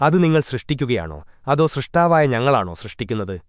അത് നിങ്ങൾ സൃഷ്ടിക്കുകയാണോ? അതോ സൃഷ്ടാവായ ഞങ്ങളാണോ സൃഷ്ടിക്കുന്നത്?